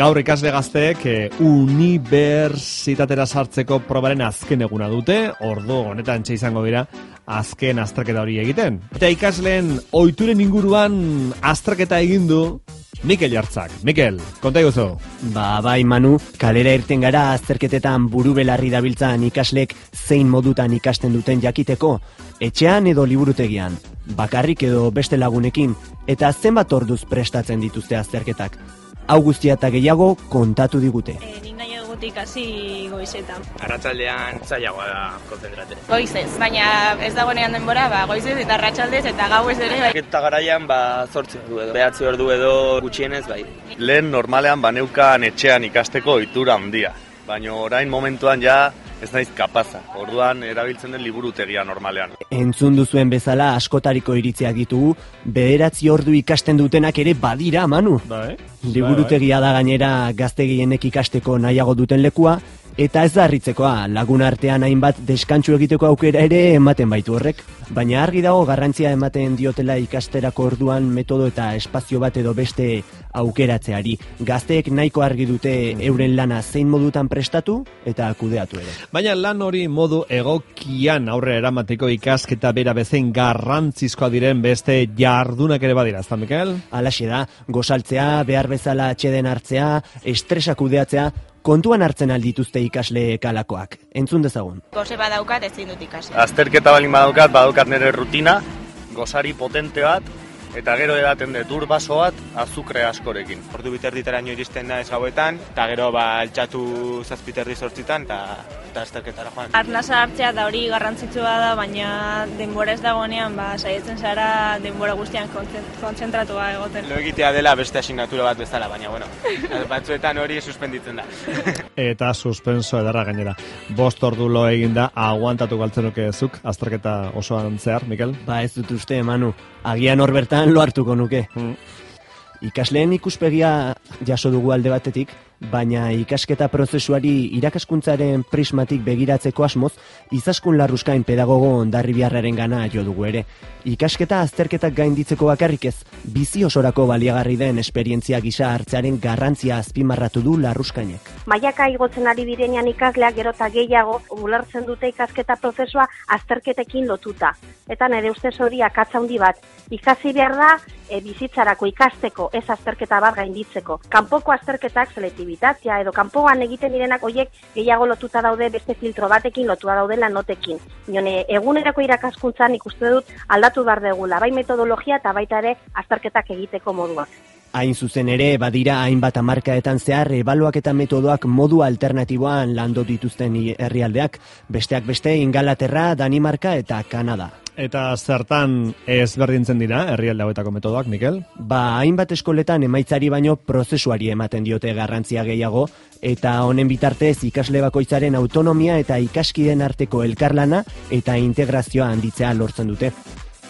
Gaur ikasle gazteek e, unibertsitatera sartzeko probaren azken eguna dute, ordu honetan txe izango dira azken azterketa hori egiten. Eta ikasleen oituren inguruan azterketa egin du Mikel Jartzak. Mikel, konta iguzo. Ba, bai, Manu, kalera irten gara azterketetan buru belarri dabiltzan ikaslek zein modutan ikasten duten jakiteko, etxean edo liburutegian, bakarrik edo beste lagunekin, eta zenbat orduz prestatzen dituzte azterketak. Hau guztia eta gehiago kontatu digute. E, nik nahi egutik hasi goizetan. Arratsaldean zailagoa da konzentrate. Goizez, baina ez dagoenean denbora, ba, goizez eta arratsaldez eta gauez ere. Bai. Eta garaian, ba, zortzi ordu edo. Behatzi ordu edo gutxienez, bai. Lehen normalean baneukan etxean ikasteko ohitura handia. Baina orain momentuan ja ez naiz kapaza. Orduan erabiltzen den liburutegia normalean. Entzun duzuen bezala askotariko iritziak ditugu, bederatzi ordu ikasten dutenak ere badira, Manu. Bai. Liburutegia da gainera gazte gehienek ikasteko nahiago duten lekua, eta ez da harritzekoa, lagun artean hainbat deskantsu egiteko aukera ere ematen baitu horrek. Baina argi dago garrantzia ematen diotela ikasterako orduan metodo eta espazio bat edo beste aukeratzeari. Gazteek nahiko argi dute euren lana zein modutan prestatu eta kudeatu ere. Baina lan hori modu egokian aurre eramateko ikasketa bera bezein garrantzizkoa diren beste jardunak ere badira, ezta Mikel? Alaxe da, gozaltzea, behar bezala atxeden hartzea, estresa kudeatzea, kontuan hartzen aldituzte ikasle kalakoak. Entzun dezagun. Goze badaukat ezin dut ikasi. Azterketa balin badaukat, badaukat nire rutina, gozari potente bat, eta gero edaten dut ur baso bat azukre askorekin. Ordu biterditaraino iristen da ez gauetan, eta gero ba altxatu zazpiterri sortzitan, eta eta azterketara joan. Arnasa hartzea da hori garrantzitsua da, baina denbora ez dagoenean, ba, saietzen zara denbora guztian kontzent- kontzentratua egoten. Lo egitea dela beste asignatura bat bezala, baina bueno, batzuetan hori suspenditzen da. Eta suspenso edarra gainera. Bost ordu lo eginda aguantatu galtzenuke zuk, azterketa osoan zehar, Mikel? Ba ez dut uste, Manu, agian hor bertan lo hartuko nuke. Mm. Ikasleen ikuspegia jaso dugu alde batetik, baina ikasketa prozesuari irakaskuntzaren prismatik begiratzeko asmoz, izaskun larruskain pedagogo ondarri biharraren gana jo dugu ere. Ikasketa azterketak gainditzeko bakarrik ez, bizi osorako baliagarri den esperientzia gisa hartzearen garrantzia azpimarratu du larruskainek. Mailaka igotzen ari direnean ikasleak gero eta gehiago ulertzen dute ikasketa prozesua azterketekin lotuta. Eta nire ustez hori akatsa handi bat. Ikasi behar da e, bizitzarako ikasteko, ez azterketa bat gainditzeko. Kanpoko azterketak selektibitatea edo kanpoan egiten direnak hoiek gehiago lotuta daude beste filtro batekin lotua daudela notekin. Jone, egunerako irakaskuntzan ikuste dut aldatu behar degula, bai metodologia eta baita ere azterketak egiteko moduak. Hain zuzen ere, badira hainbat hamarkaetan zehar ebaluak eta metodoak modu alternatiboan lando dituzten herrialdeak, besteak beste Ingalaterra, Danimarka eta Kanada. Eta zertan ezberdintzen dira herrialde hauetako metodoak, Mikel? Ba, hainbat eskoletan emaitzari baino prozesuari ematen diote garrantzia gehiago, eta honen bitartez ikasle bakoitzaren autonomia eta ikaskiden arteko elkarlana eta integrazioa handitzea lortzen dute.